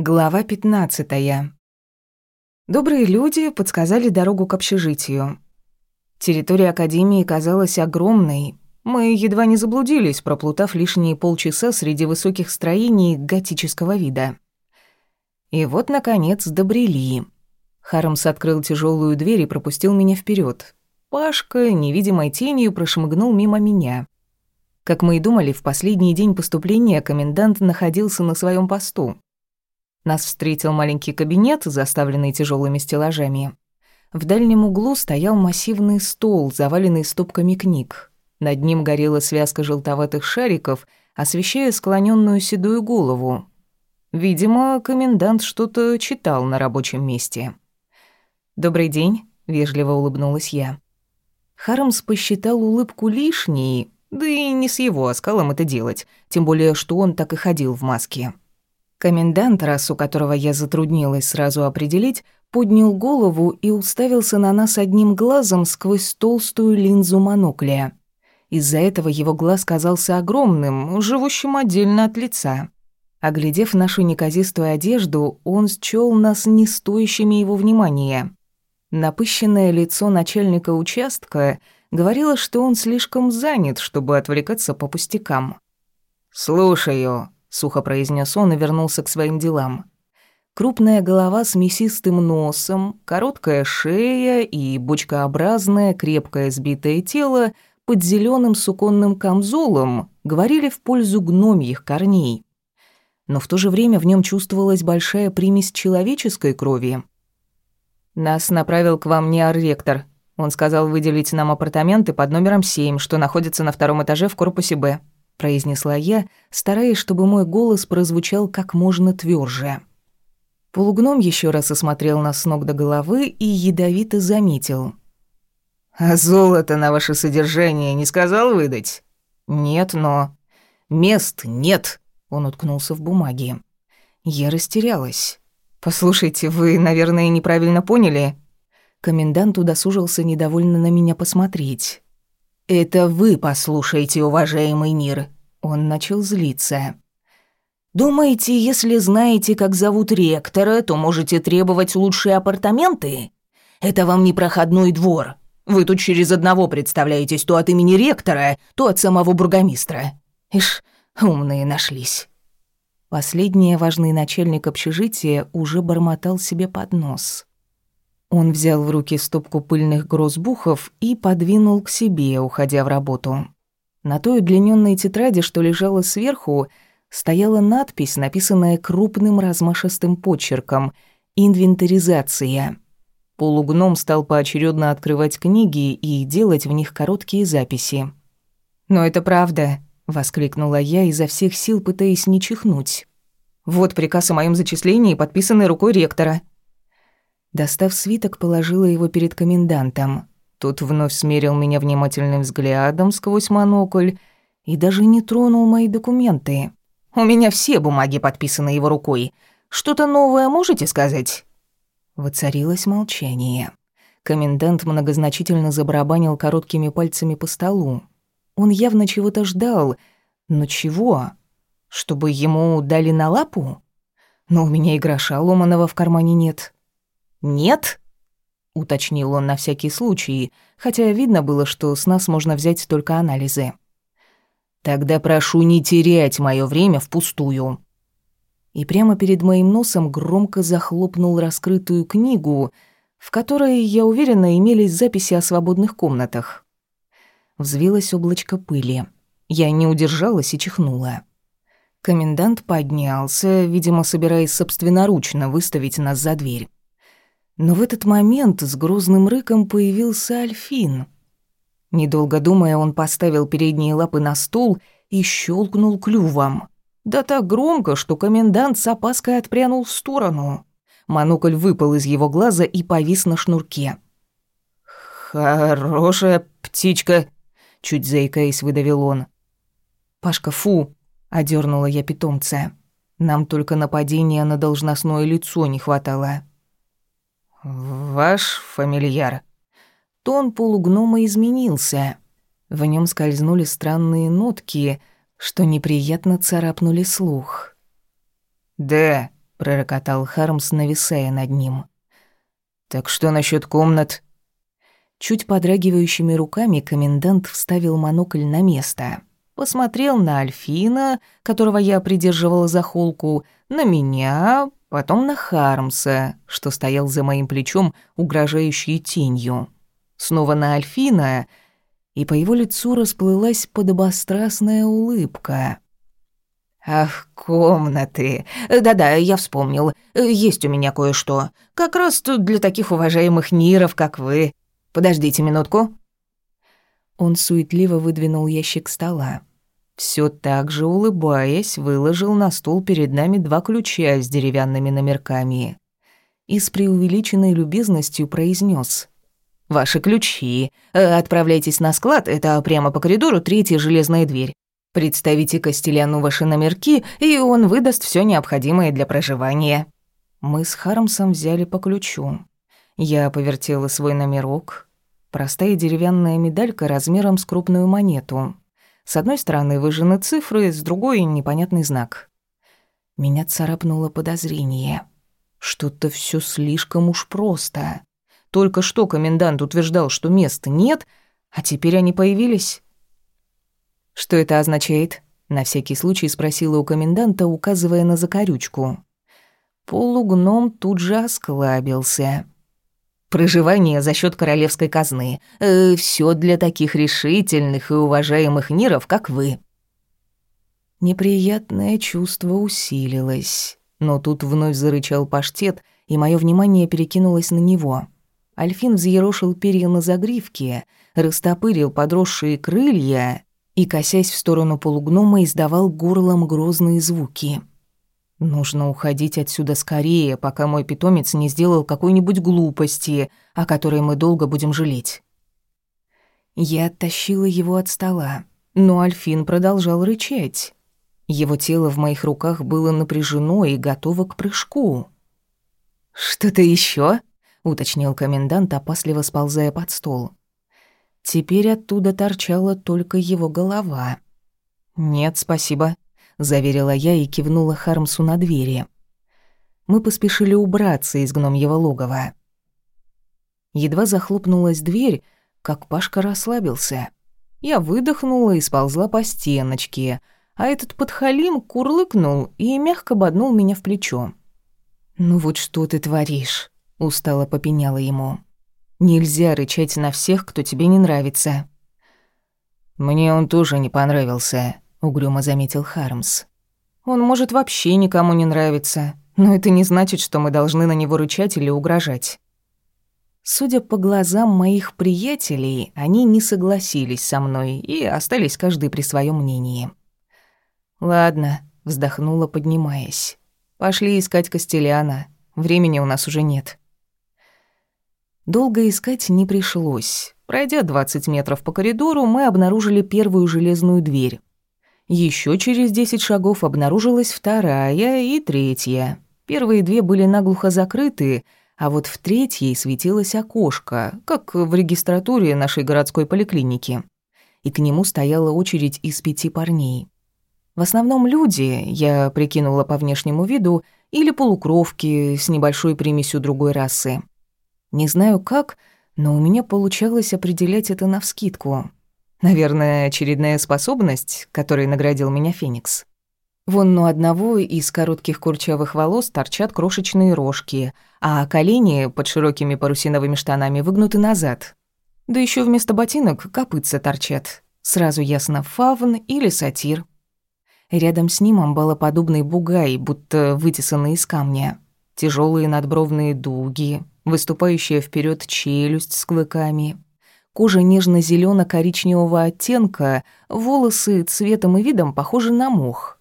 Глава 15. Добрые люди подсказали дорогу к общежитию. Территория академии казалась огромной. Мы едва не заблудились, проплутав лишние полчаса среди высоких строений готического вида. И вот наконец добрели. Харамс открыл тяжелую дверь и пропустил меня вперед. Пашка невидимой тенью прошмыгнул мимо меня. Как мы и думали, в последний день поступления комендант находился на своем посту. Нас встретил маленький кабинет, заставленный тяжелыми стеллажами. В дальнем углу стоял массивный стол, заваленный стопками книг. Над ним горела связка желтоватых шариков, освещая склоненную седую голову. Видимо, комендант что-то читал на рабочем месте. «Добрый день», — вежливо улыбнулась я. Хармс посчитал улыбку лишней, да и не с его оскалом это делать, тем более, что он так и ходил в маске. Комендант, расу которого я затруднилась сразу определить, поднял голову и уставился на нас одним глазом сквозь толстую линзу монокля. Из-за этого его глаз казался огромным, живущим отдельно от лица. Оглядев нашу неказистую одежду, он счёл нас не стоящими его внимания. Напыщенное лицо начальника участка говорило, что он слишком занят, чтобы отвлекаться по пустякам. «Слушаю», сухо произнес он и вернулся к своим делам. Крупная голова с мясистым носом, короткая шея и бочкообразное крепкое сбитое тело под зеленым суконным камзолом говорили в пользу гномьих корней. Но в то же время в нем чувствовалась большая примесь человеческой крови. «Нас направил к вам не ректор Он сказал выделить нам апартаменты под номером 7, что находится на втором этаже в корпусе «Б» произнесла я, стараясь, чтобы мой голос прозвучал как можно тверже. Полугном еще раз осмотрел нас с ног до головы и ядовито заметил. «А золото на ваше содержание не сказал выдать?» «Нет, но...» «Мест нет!» — он уткнулся в бумаге. Я растерялась. «Послушайте, вы, наверное, неправильно поняли?» Комендант удосужился недовольно на меня посмотреть. «Это вы послушайте, уважаемый Нир». Он начал злиться. «Думаете, если знаете, как зовут ректора, то можете требовать лучшие апартаменты? Это вам не проходной двор. Вы тут через одного представляетесь то от имени ректора, то от самого бургомистра. Ишь, умные нашлись». Последний важный начальник общежития уже бормотал себе под нос. Он взял в руки стопку пыльных грозбухов и подвинул к себе, уходя в работу. На той удлиненной тетради, что лежала сверху, стояла надпись, написанная крупным размашистым почерком «Инвентаризация». Полугном стал поочередно открывать книги и делать в них короткие записи. «Но это правда», — воскликнула я изо всех сил, пытаясь не чихнуть. «Вот приказ о моем зачислении, подписанный рукой ректора». Достав свиток, положила его перед комендантом. Тот вновь смерил меня внимательным взглядом сквозь монокль и даже не тронул мои документы. «У меня все бумаги подписаны его рукой. Что-то новое можете сказать?» Воцарилось молчание. Комендант многозначительно забарабанил короткими пальцами по столу. Он явно чего-то ждал. Но чего? Чтобы ему дали на лапу? Но у меня и гроша ломаного в кармане нет. «Нет?» — уточнил он на всякий случай, хотя видно было, что с нас можно взять только анализы. «Тогда прошу не терять моё время впустую». И прямо перед моим носом громко захлопнул раскрытую книгу, в которой, я уверена, имелись записи о свободных комнатах. Взвилось облачко пыли. Я не удержалась и чихнула. Комендант поднялся, видимо, собираясь собственноручно выставить нас за дверь. Но в этот момент с грозным рыком появился Альфин. Недолго думая, он поставил передние лапы на стул и щелкнул клювом. Да так громко, что комендант с опаской отпрянул в сторону. Монокль выпал из его глаза и повис на шнурке. «Хорошая птичка», — чуть заикаясь, выдавил он. «Пашка, фу!» — одернула я питомца. «Нам только нападения на должностное лицо не хватало». «Ваш фамильяр». Тон полугнома изменился. В нем скользнули странные нотки, что неприятно царапнули слух. «Да», пророкотал Хармс, нависая над ним. «Так что насчет комнат?» Чуть подрагивающими руками комендант вставил монокль на место. Посмотрел на Альфина, которого я придерживала за холку, на меня, потом на Хармса, что стоял за моим плечом, угрожающей тенью. Снова на Альфина, и по его лицу расплылась подобострастная улыбка. «Ах, комнаты! Да-да, я вспомнил. Есть у меня кое-что. Как раз тут для таких уважаемых ниров, как вы. Подождите минутку». Он суетливо выдвинул ящик стола. Все так же улыбаясь, выложил на стол перед нами два ключа с деревянными номерками. И с преувеличенной любезностью произнес: «Ваши ключи. Отправляйтесь на склад, это прямо по коридору, третья железная дверь. Представите Костеляну ваши номерки, и он выдаст все необходимое для проживания». Мы с Хармсом взяли по ключу. Я повертела свой номерок. Простая деревянная медалька размером с крупную монету. С одной стороны выжжены цифры, с другой — непонятный знак. Меня царапнуло подозрение. Что-то все слишком уж просто. Только что комендант утверждал, что места нет, а теперь они появились. «Что это означает?» — на всякий случай спросила у коменданта, указывая на закорючку. Полугном тут же осклабился. «Проживание за счет королевской казны. Э, все для таких решительных и уважаемых ниров, как вы». Неприятное чувство усилилось, но тут вновь зарычал паштет, и мое внимание перекинулось на него. Альфин взъерошил перья на загривке, растопырил подросшие крылья и, косясь в сторону полугнома, издавал горлом грозные звуки. «Нужно уходить отсюда скорее, пока мой питомец не сделал какой-нибудь глупости, о которой мы долго будем жалеть». Я оттащила его от стола, но Альфин продолжал рычать. Его тело в моих руках было напряжено и готово к прыжку. «Что-то еще? уточнил комендант, опасливо сползая под стол. Теперь оттуда торчала только его голова. «Нет, спасибо», — заверила я и кивнула Хармсу на двери. Мы поспешили убраться из гномьего логова. Едва захлопнулась дверь, как Пашка расслабился. Я выдохнула и сползла по стеночке, а этот подхалим курлыкнул и мягко боднул меня в плечо. «Ну вот что ты творишь?» — устало попеняла ему. Нельзя рычать на всех, кто тебе не нравится». «Мне он тоже не понравился», — угрюмо заметил Хармс. «Он может вообще никому не нравиться, но это не значит, что мы должны на него рычать или угрожать». Судя по глазам моих приятелей, они не согласились со мной и остались каждый при своем мнении. «Ладно», — вздохнула, поднимаясь. «Пошли искать Костеляна. Времени у нас уже нет». Долго искать не пришлось. Пройдя 20 метров по коридору, мы обнаружили первую железную дверь. Еще через 10 шагов обнаружилась вторая и третья. Первые две были наглухо закрыты, а вот в третьей светилось окошко, как в регистратуре нашей городской поликлиники. И к нему стояла очередь из пяти парней. В основном люди, я прикинула по внешнему виду, или полукровки с небольшой примесью другой расы. Не знаю как, но у меня получалось определять это навскидку. Наверное, очередная способность, которой наградил меня Феникс. Вон у одного из коротких курчавых волос торчат крошечные рожки, а колени под широкими парусиновыми штанами выгнуты назад. Да еще вместо ботинок копытца торчат. Сразу ясно, фавн или сатир. Рядом с ним амбалоподобный бугай, будто вытесанный из камня. Тяжелые надбровные дуги, выступающая вперед челюсть с клыками, кожа нежно зелено коричневого оттенка, волосы цветом и видом похожи на мох.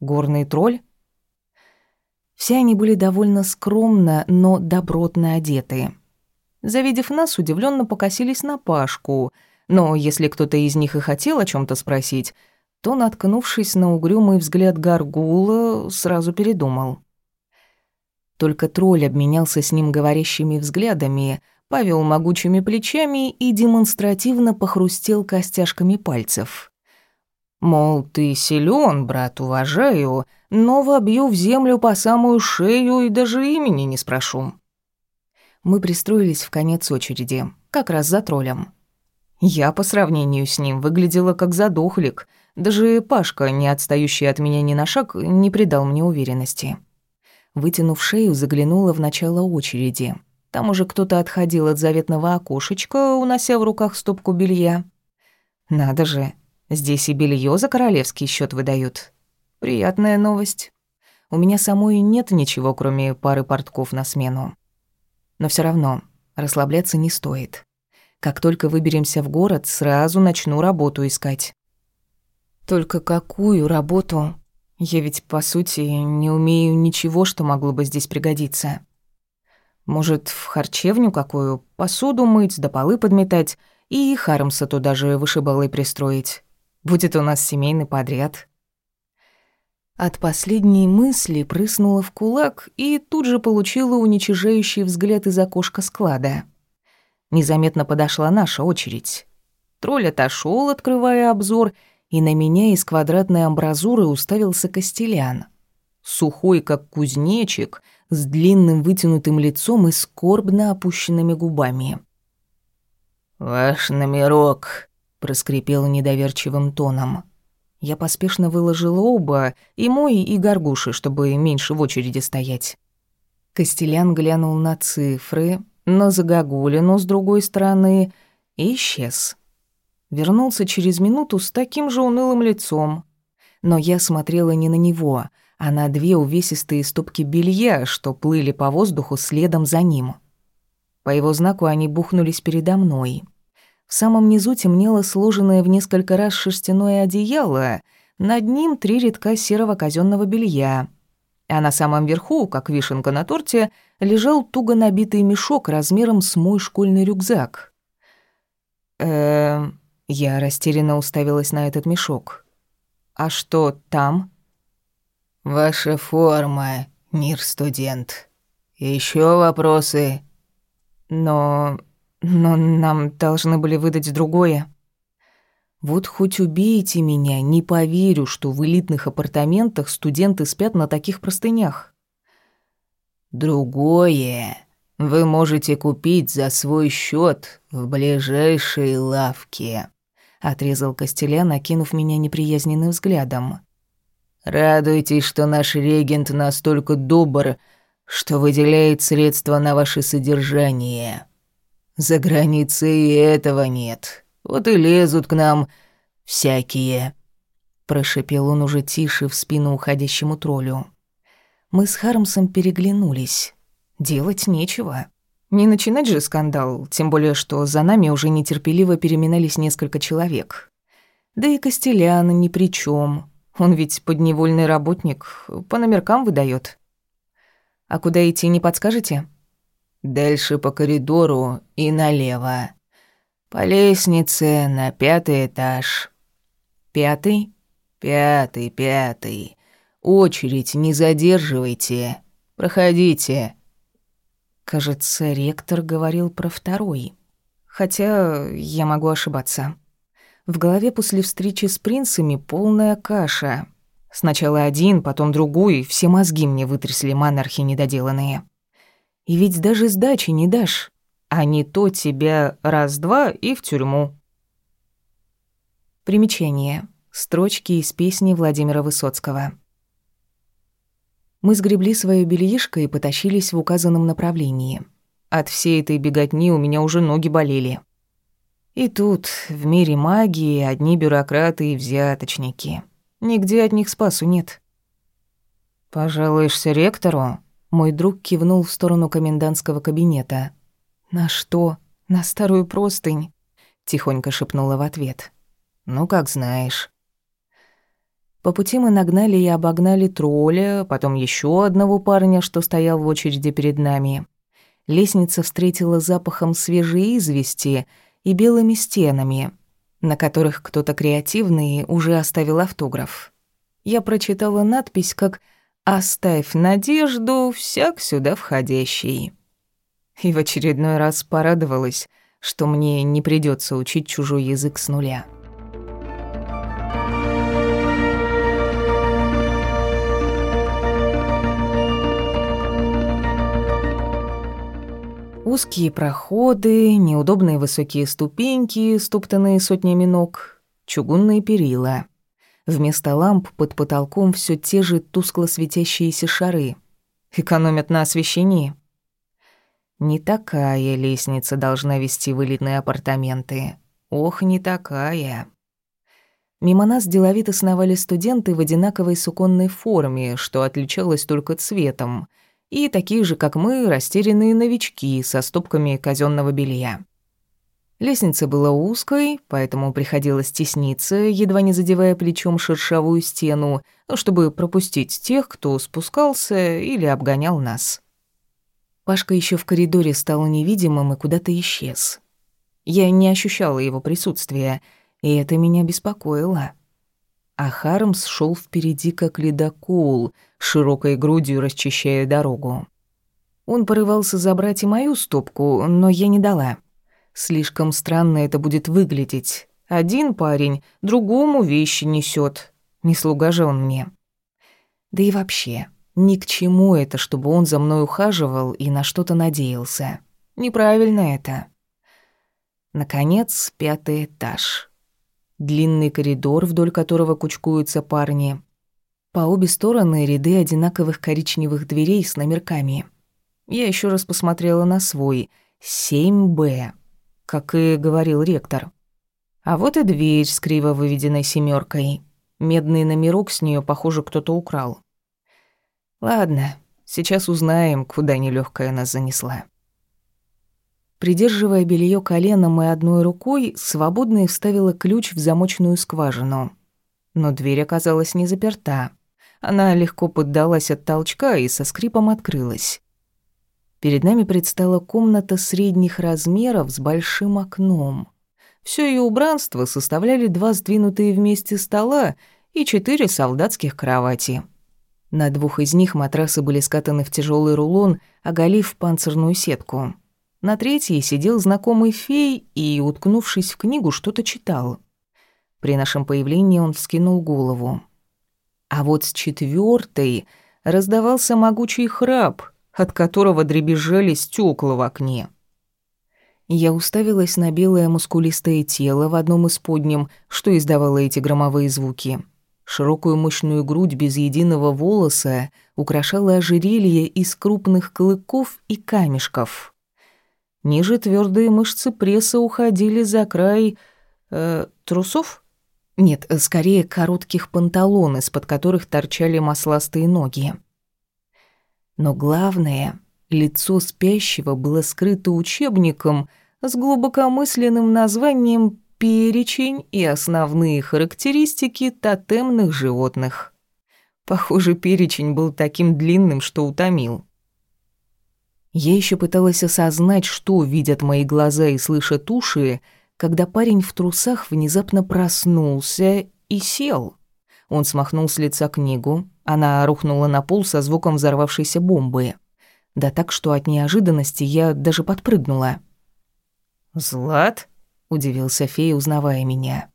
Горный тролль? Все они были довольно скромно, но добротно одеты. Завидев нас, удивленно покосились на Пашку, но если кто-то из них и хотел о чем то спросить, то, наткнувшись на угрюмый взгляд Гаргула, сразу передумал. Только тролль обменялся с ним говорящими взглядами, повел могучими плечами и демонстративно похрустел костяшками пальцев. Мол, ты силен, брат, уважаю, но вобью в землю по самую шею и даже имени не спрошу. Мы пристроились в конец очереди, как раз за троллем. Я по сравнению с ним выглядела как задохлик. Даже Пашка, не отстающий от меня ни на шаг, не придал мне уверенности. Вытянув шею, заглянула в начало очереди. Там уже кто-то отходил от заветного окошечка, унося в руках стопку белья. Надо же, здесь и белье за королевский счет выдают. Приятная новость. У меня самой нет ничего, кроме пары портков на смену. Но все равно расслабляться не стоит. Как только выберемся в город, сразу начну работу искать. Только какую работу? Я ведь, по сути, не умею ничего, что могло бы здесь пригодиться. Может, в харчевню какую, посуду мыть, да полы подметать и Хармса туда же вышибалой пристроить. Будет у нас семейный подряд. От последней мысли прыснула в кулак и тут же получила уничижающий взгляд из окошка склада. Незаметно подошла наша очередь. Тролль отошел, открывая обзор, и на меня из квадратной амбразуры уставился Костелян. Сухой, как кузнечик, с длинным вытянутым лицом и скорбно опущенными губами. «Ваш номерок», — проскрипел недоверчивым тоном. Я поспешно выложила оба, и мой, и горгуши, чтобы меньше в очереди стоять. Костелян глянул на цифры, на загогулину с другой стороны и исчез. Вернулся через минуту с таким же унылым лицом. Но я смотрела не на него, а на две увесистые стопки белья, что плыли по воздуху следом за ним. По его знаку они бухнулись передо мной. В самом низу темнело сложенное в несколько раз шерстяное одеяло, над ним три редка серого казенного белья — а на самом верху, как вишенка на торте, лежал туго набитый мешок размером с мой школьный рюкзак. Эм, я растерянно уставилась на этот мешок. А что там? Ваша форма, мир студент. Еще вопросы? Но но нам должны были выдать другое. Вот хоть убейте меня, не поверю, что в элитных апартаментах студенты спят на таких простынях. Другое вы можете купить за свой счет в ближайшей лавке, отрезал Костелян, накинув меня неприязненным взглядом. Радуйтесь, что наш регент настолько добр, что выделяет средства на ваше содержание. За границей и этого нет. Вот и лезут к нам всякие», — прошипел он уже тише в спину уходящему троллю. Мы с Хармсом переглянулись. Делать нечего. Не начинать же скандал, тем более, что за нами уже нетерпеливо переминались несколько человек. Да и Костелян ни при чем. Он ведь подневольный работник, по номеркам выдает. А куда идти, не подскажете? Дальше по коридору и налево. По лестнице на пятый этаж. Пятый? Пятый, пятый. Очередь не задерживайте. Проходите. Кажется, ректор говорил про второй. Хотя я могу ошибаться. В голове после встречи с принцами полная каша. Сначала один, потом другой, все мозги мне вытрясли монархи недоделанные. И ведь даже сдачи не дашь а не то тебя раз-два и в тюрьму. Примечание. Строчки из песни Владимира Высоцкого. Мы сгребли своё бельишко и потащились в указанном направлении. От всей этой беготни у меня уже ноги болели. И тут, в мире магии, одни бюрократы и взяточники. Нигде от них спасу нет. «Пожалуешься ректору?» Мой друг кивнул в сторону комендантского кабинета. «На что? На старую простынь?» — тихонько шепнула в ответ. «Ну, как знаешь». По пути мы нагнали и обогнали тролля, потом еще одного парня, что стоял в очереди перед нами. Лестница встретила запахом свежей извести и белыми стенами, на которых кто-то креативный уже оставил автограф. Я прочитала надпись как «Оставь надежду, всяк сюда входящий» и в очередной раз порадовалась, что мне не придется учить чужой язык с нуля. Узкие проходы, неудобные высокие ступеньки, стоптанные сотнями ног, чугунные перила. Вместо ламп под потолком все те же тускло светящиеся шары. Экономят на освещении. Не такая лестница должна вести в элитные апартаменты. Ох, не такая. Мимо нас деловито сновали студенты в одинаковой суконной форме, что отличалось только цветом, и такие же, как мы, растерянные новички со стопками казенного белья. Лестница была узкой, поэтому приходилось тесниться, едва не задевая плечом шершавую стену, чтобы пропустить тех, кто спускался или обгонял нас. Пашка еще в коридоре стал невидимым и куда-то исчез. Я не ощущала его присутствия, и это меня беспокоило. А Хармс шел впереди как ледокол, широкой грудью расчищая дорогу. Он порывался забрать и мою стопку, но я не дала. Слишком странно это будет выглядеть. Один парень другому вещи несет. Не слуга же он мне. Да и вообще, ни к чему это, чтобы он за мной ухаживал и на что-то надеялся. Неправильно это. Наконец, пятый этаж. Длинный коридор, вдоль которого кучкуются парни. По обе стороны ряды одинаковых коричневых дверей с номерками. Я еще раз посмотрела на свой. 7Б как и говорил ректор. А вот и дверь с криво выведенной семеркой. Медный номерок с нее, похоже, кто-то украл. Ладно, сейчас узнаем, куда нелегкая нас занесла. Придерживая белье коленом и одной рукой, свободно вставила ключ в замочную скважину. Но дверь оказалась не заперта. Она легко поддалась от толчка и со скрипом открылась. Перед нами предстала комната средних размеров с большим окном. Все ее убранство составляли два сдвинутые вместе стола и четыре солдатских кровати. На двух из них матрасы были скатаны в тяжелый рулон, оголив панцирную сетку. На третьей сидел знакомый фей и, уткнувшись в книгу, что-то читал. При нашем появлении он вскинул голову. А вот с четвертой раздавался могучий храп — от которого дребезжали стекла в окне. Я уставилась на белое мускулистое тело в одном из подням, что издавало эти громовые звуки. Широкую мощную грудь без единого волоса украшало ожерелье из крупных клыков и камешков. Ниже твердые мышцы пресса уходили за край... Э, трусов? Нет, скорее коротких панталон, из-под которых торчали масластые ноги. Но главное, лицо спящего было скрыто учебником с глубокомысленным названием «Перечень и основные характеристики тотемных животных». Похоже, перечень был таким длинным, что утомил. Я еще пыталась осознать, что видят мои глаза и слышат уши, когда парень в трусах внезапно проснулся и сел. Он смахнул с лица книгу, она рухнула на пол со звуком взорвавшейся бомбы. Да так, что от неожиданности я даже подпрыгнула. «Злат?» — удивился фея, узнавая меня.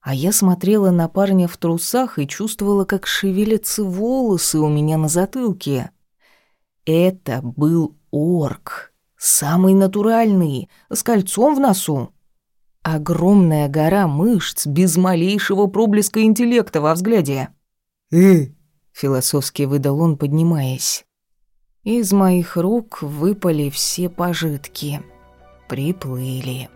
А я смотрела на парня в трусах и чувствовала, как шевелятся волосы у меня на затылке. Это был орк. Самый натуральный, с кольцом в носу. Огромная гора мышц без малейшего проблеска интеллекта во взгляде. «Э!» — философски выдал он, поднимаясь. Из моих рук выпали все пожитки. Приплыли.